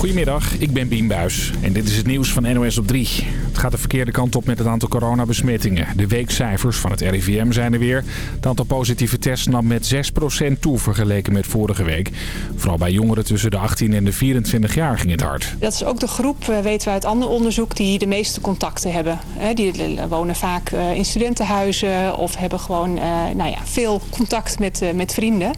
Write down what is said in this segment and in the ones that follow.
Goedemiddag, ik ben Bien Buis en dit is het nieuws van NOS op 3. Het gaat de verkeerde kant op met het aantal coronabesmettingen. De weekcijfers van het RIVM zijn er weer. Het aantal positieve tests nam met 6% toe vergeleken met vorige week. Vooral bij jongeren tussen de 18 en de 24 jaar ging het hard. Dat is ook de groep, eh, weten we uit ander onderzoek, die de meeste contacten hebben. Die wonen vaak eh, in studentenhuizen of hebben gewoon eh, nou ja, veel contact met, met vrienden.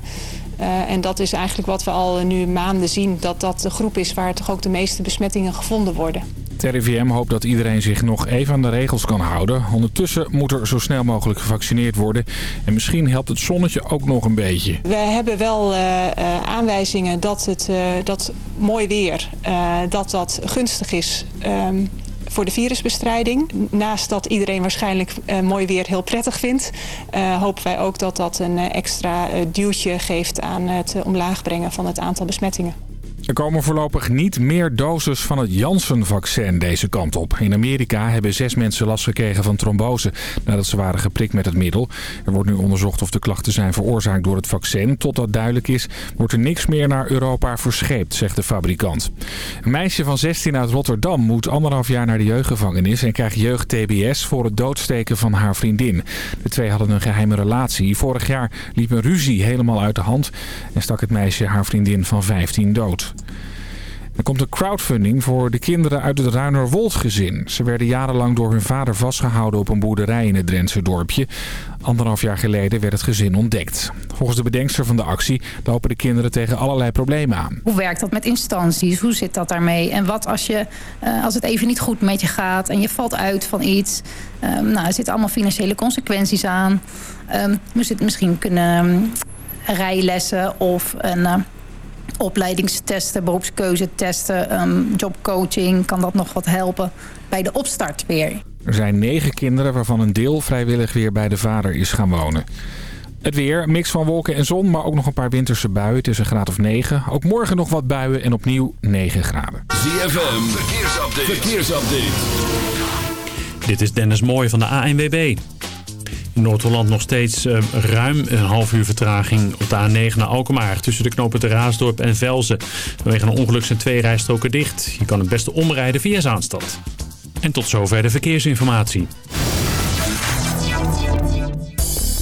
Uh, en dat is eigenlijk wat we al nu maanden zien, dat dat de groep is waar toch ook de meeste besmettingen gevonden worden. Het RIVM hoopt dat iedereen zich nog even aan de regels kan houden. Ondertussen moet er zo snel mogelijk gevaccineerd worden. En misschien helpt het zonnetje ook nog een beetje. We hebben wel uh, uh, aanwijzingen dat, het, dat mooi weer dat dat gunstig is... Um, voor de virusbestrijding. Naast dat iedereen waarschijnlijk uh, mooi weer heel prettig vindt... Uh, hopen wij ook dat dat een uh, extra duwtje geeft aan het omlaag brengen van het aantal besmettingen. Er komen voorlopig niet meer doses van het Janssen-vaccin deze kant op. In Amerika hebben zes mensen last gekregen van trombose nadat ze waren geprikt met het middel. Er wordt nu onderzocht of de klachten zijn veroorzaakt door het vaccin. Totdat duidelijk is, wordt er niks meer naar Europa verscheept, zegt de fabrikant. Een meisje van 16 uit Rotterdam moet anderhalf jaar naar de jeugdgevangenis en krijgt jeugd-TBS voor het doodsteken van haar vriendin. De twee hadden een geheime relatie. Vorig jaar liep een ruzie helemaal uit de hand en stak het meisje haar vriendin van 15 dood. Er komt een crowdfunding voor de kinderen uit het Ruinerwold gezin. Ze werden jarenlang door hun vader vastgehouden op een boerderij in het Drentse dorpje. Anderhalf jaar geleden werd het gezin ontdekt. Volgens de bedenkster van de actie lopen de kinderen tegen allerlei problemen aan. Hoe werkt dat met instanties? Hoe zit dat daarmee? En wat als, je, uh, als het even niet goed met je gaat en je valt uit van iets? Um, nou, er zitten allemaal financiële consequenties aan. Um, misschien kunnen um, rijlessen of een... Opleidingstesten, beroepskeuzetesten, um, jobcoaching. Kan dat nog wat helpen bij de opstart weer? Er zijn negen kinderen waarvan een deel vrijwillig weer bij de vader is gaan wonen. Het weer, mix van wolken en zon, maar ook nog een paar winterse buien. tussen een graad of 9. Ook morgen nog wat buien en opnieuw 9 graden. ZFM, verkeersupdate. verkeersupdate. Dit is Dennis Mooij van de ANWB. Noord-Holland nog steeds uh, ruim een half uur vertraging op de A9 naar Alkmaar. Tussen de knopen de Raasdorp en Velzen. Vanwege een ongeluk zijn twee rijstroken dicht. Je kan het beste omrijden via Zaanstad. En tot zover de verkeersinformatie.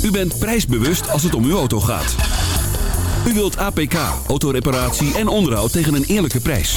U bent prijsbewust als het om uw auto gaat. U wilt APK, autoreparatie en onderhoud tegen een eerlijke prijs.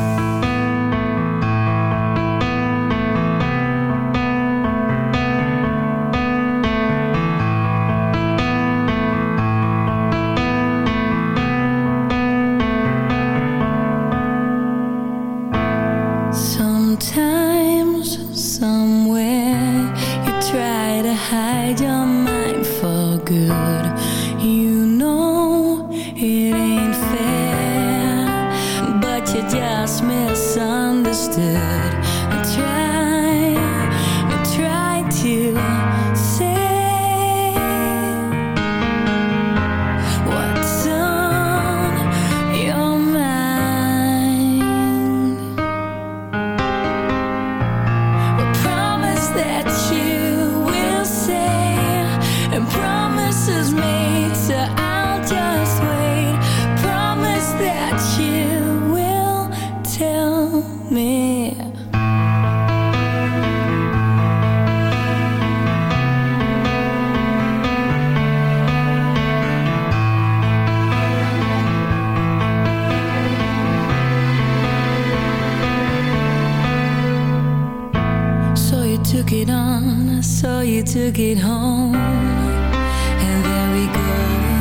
down. I saw you took it home. And there we go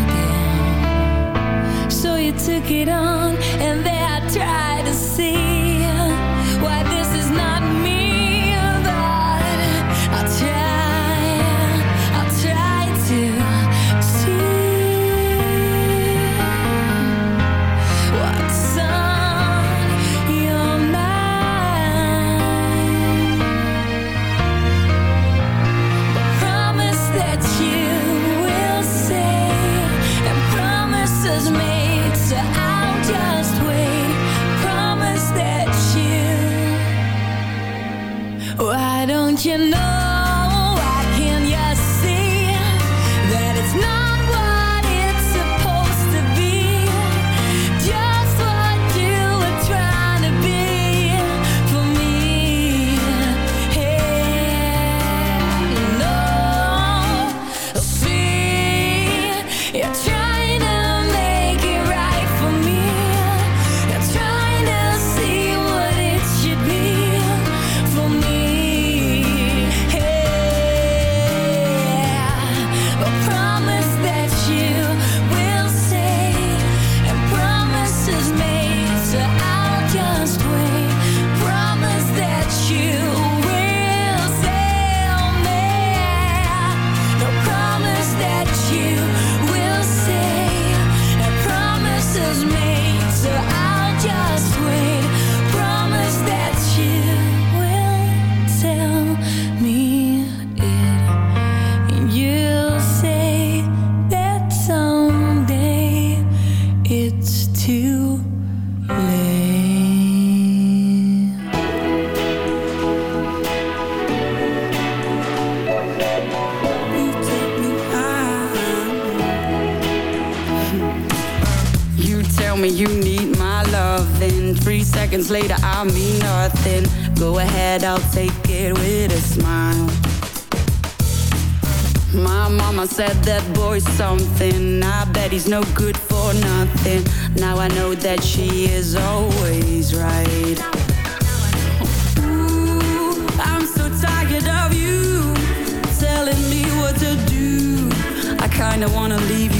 again. So you took it on, and there I tried to see. too late. You tell me you need my love, and three seconds later I mean nothing. Go ahead, I'll take it with a smile. My mama said that boy's something. I bet he's no good for nothing. Now I know that she is always right. Ooh, I'm so tired of you Telling me what to do. I kinda wanna leave you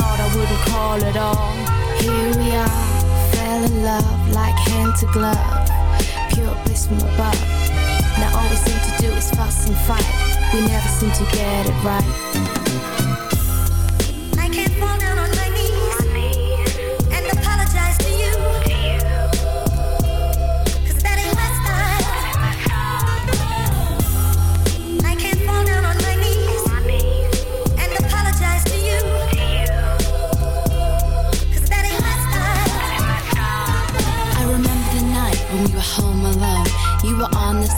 Thought I wouldn't call at all. Here we are, fell in love like hand to glove. Pure bliss from above. Now all we seem to do is fuss and fight. We never seem to get it right.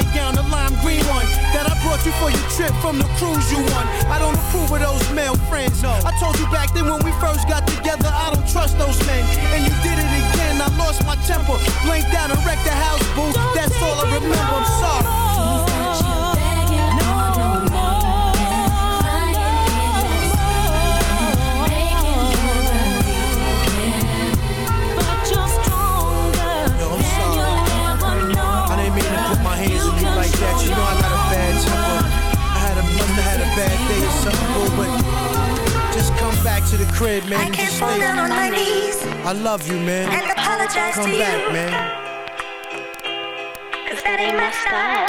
Nightgown, a lime green one that I brought you for your trip from the cruise you won. I don't approve of those male friends. No. I told you back then when we first got together, I don't trust those men. And you did it again. I lost my temper, blanked out and wrecked the house, boo. That's all I remember. I'm sorry. Bad day or something, boo, but just come back to the crib, man. I can't fall down on my knees I love you, man. and apologize Come to back, you. man. 'Cause that ain't my style.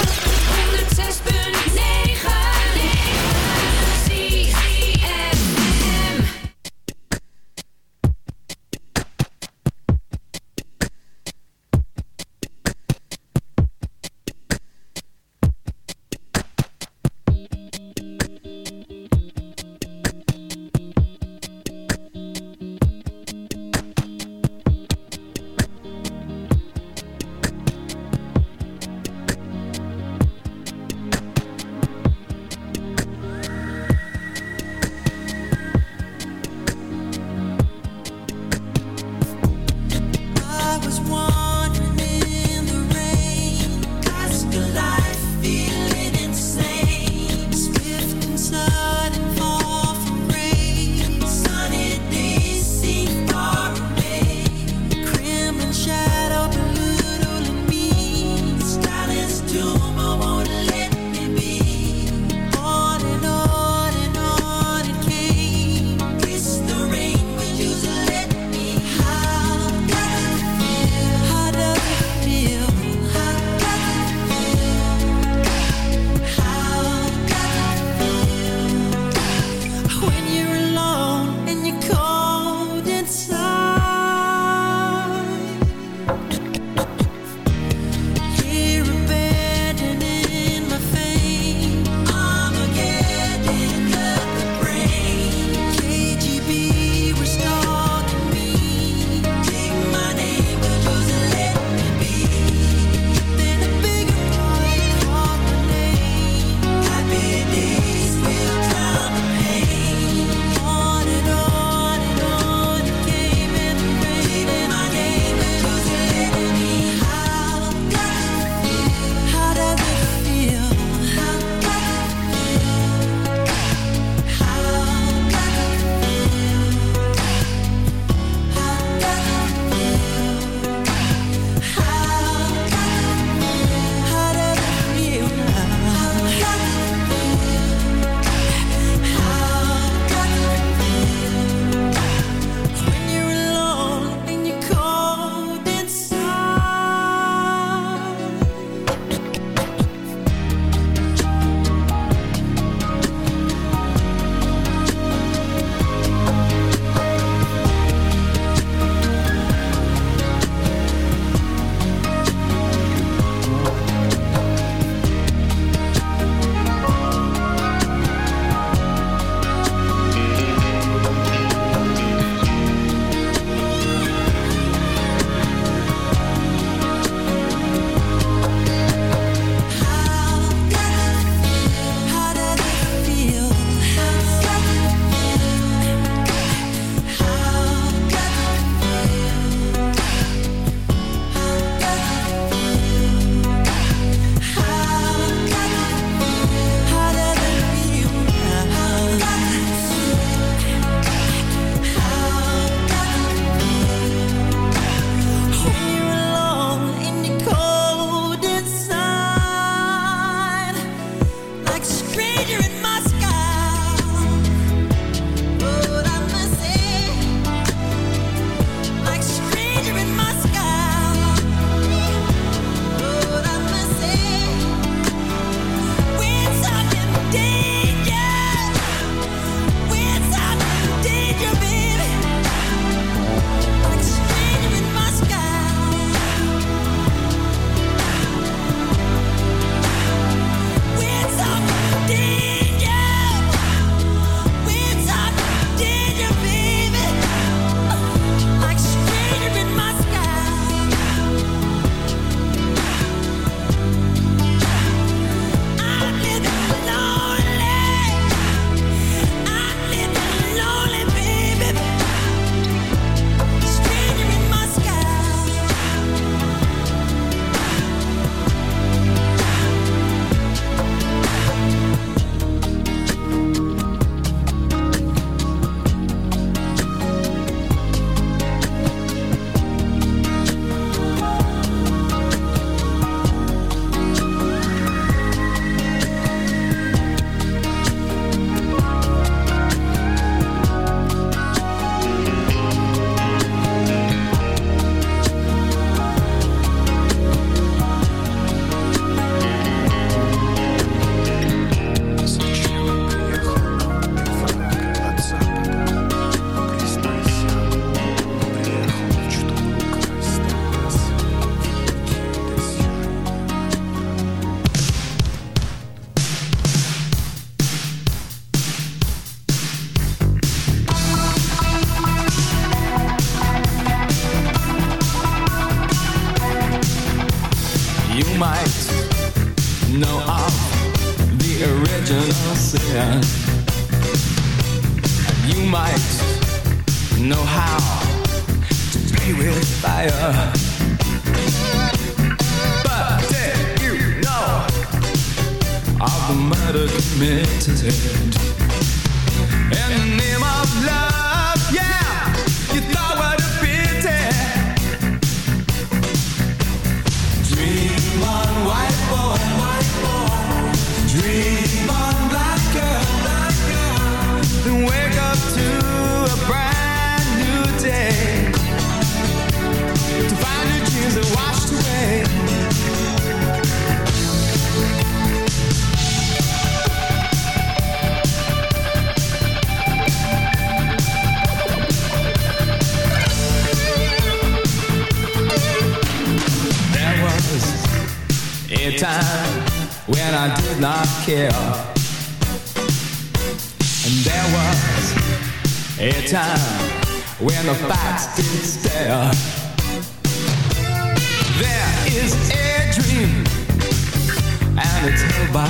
By.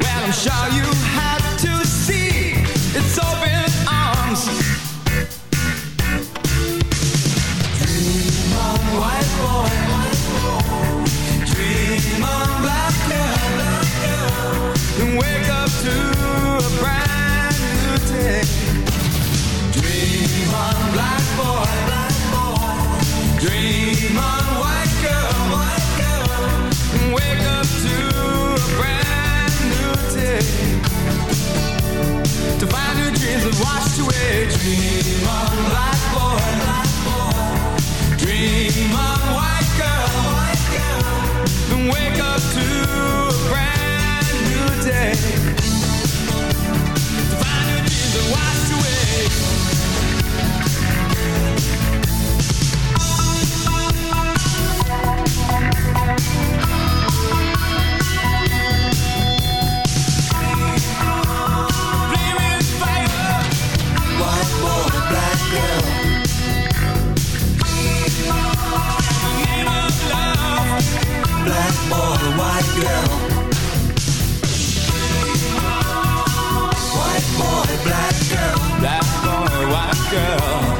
Well, I'm sure you have to see its open arms. Dream on, white boy. Dream on, black girl. Wake up to Dream on, black white girl. White boy, black girl. Black boy, white girl.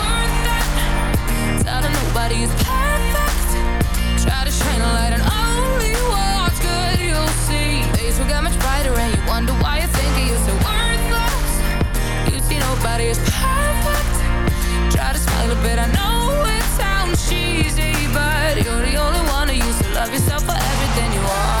is perfect. Try to shine a light on only what's good you'll see. Days will get much brighter and you wonder why you think you're so worthless. You see nobody is perfect. Try to smile a bit, I know it sounds cheesy, but you're the only one who used to love yourself for everything you are.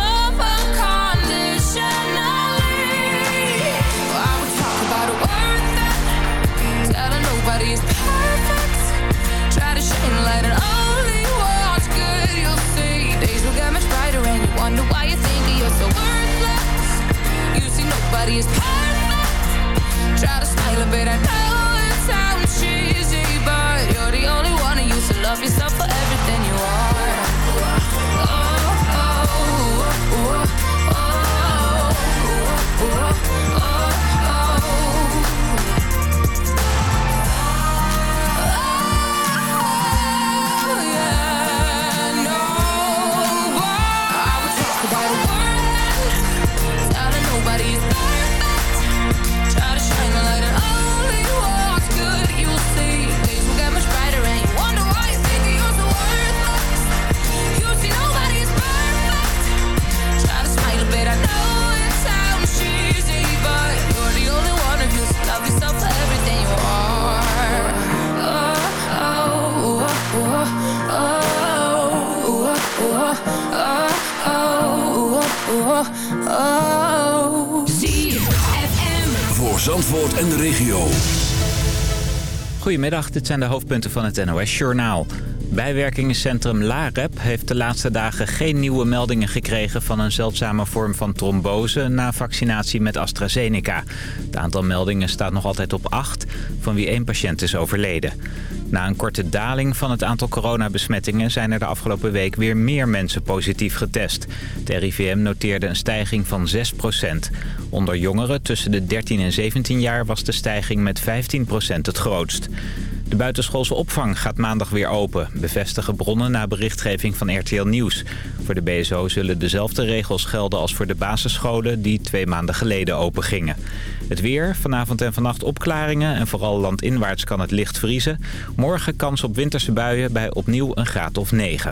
Try to smile, a bit. Zandvoort en de regio. Goedemiddag, dit zijn de hoofdpunten van het NOS-journaal. Bijwerkingencentrum LAREP heeft de laatste dagen geen nieuwe meldingen gekregen... van een zeldzame vorm van trombose na vaccinatie met AstraZeneca. Het aantal meldingen staat nog altijd op acht, van wie één patiënt is overleden. Na een korte daling van het aantal coronabesmettingen... zijn er de afgelopen week weer meer mensen positief getest. De RIVM noteerde een stijging van 6 Onder jongeren tussen de 13 en 17 jaar... was de stijging met 15 het grootst. De buitenschoolse opvang gaat maandag weer open, bevestigen bronnen na berichtgeving van RTL Nieuws. Voor de BSO zullen dezelfde regels gelden als voor de basisscholen die twee maanden geleden open gingen. Het weer, vanavond en vannacht opklaringen en vooral landinwaarts kan het licht vriezen. Morgen kans op winterse buien bij opnieuw een graad of 9.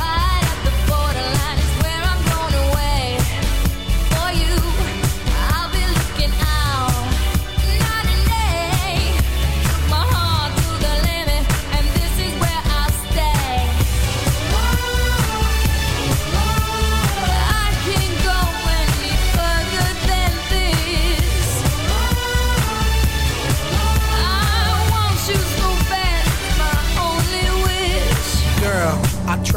alright.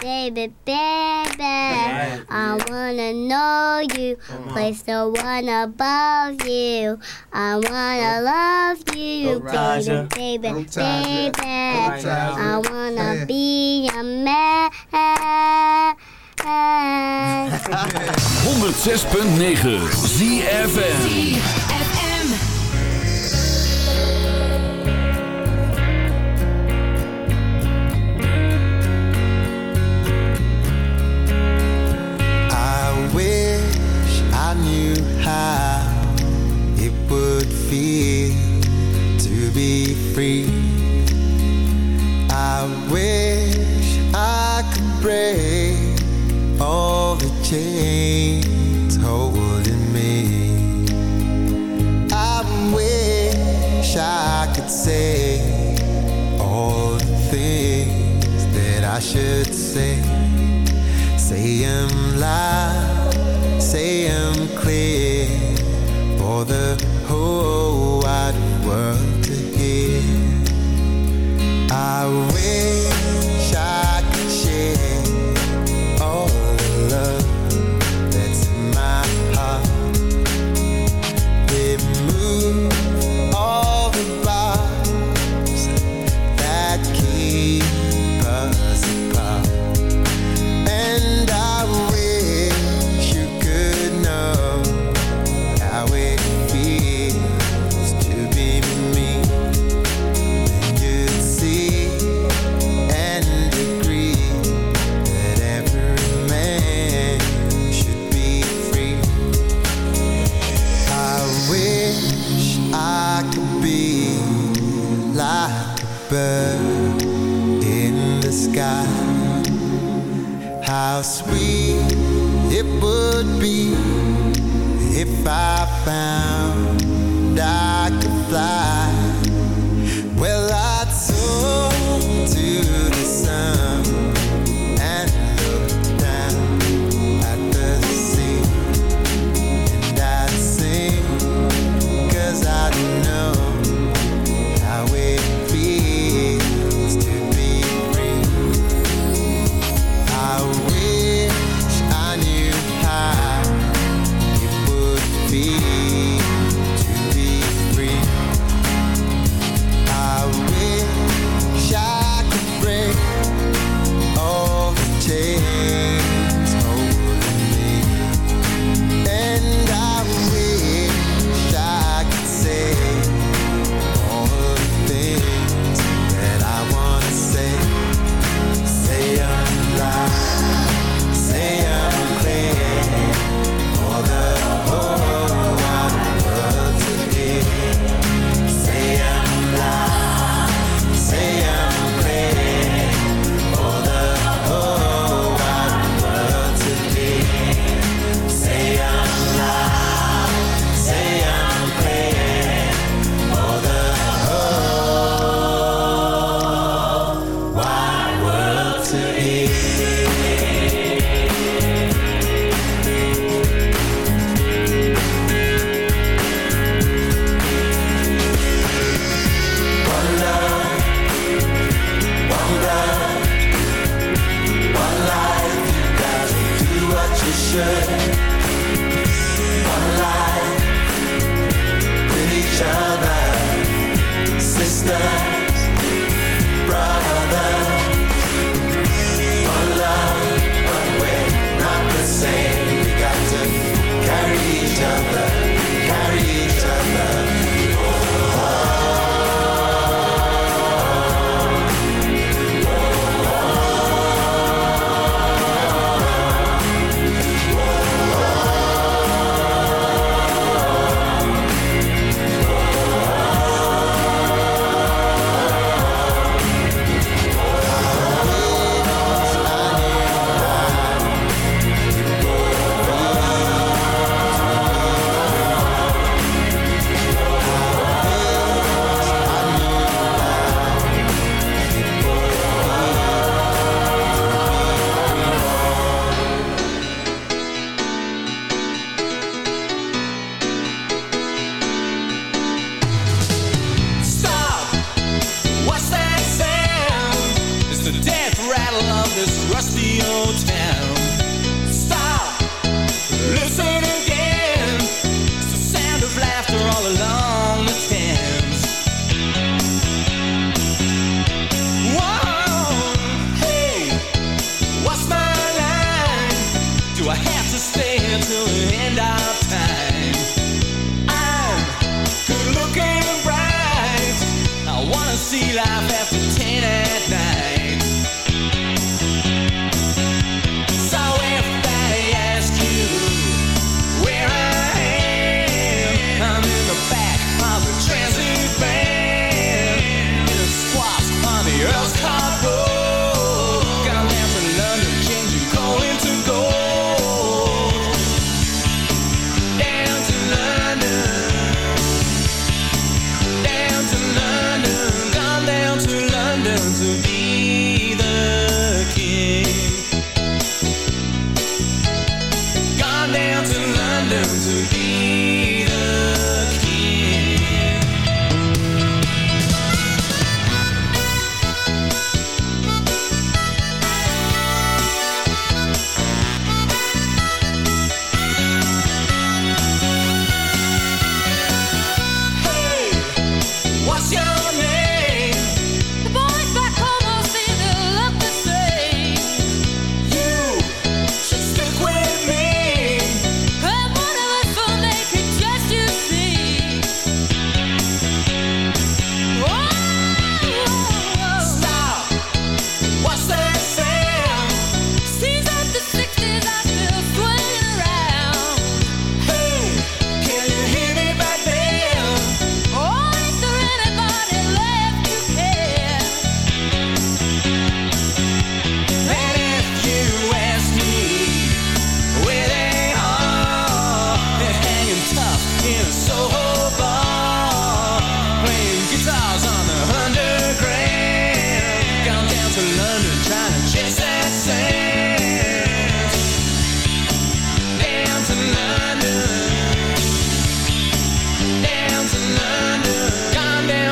baby, baby. I wanna know you. Place the one above you. I wanna love you, baby, baby, baby. I wanna be a man. 106.9 ZFN how it would feel to be free. I wish I could break all the chains holding me. I wish I could say all the things that I should say. Say them loud, say them clear for the whole wide world to hear. I wish.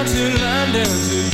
to London. to